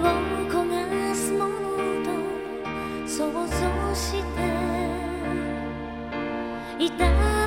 を焦がすものと想像していた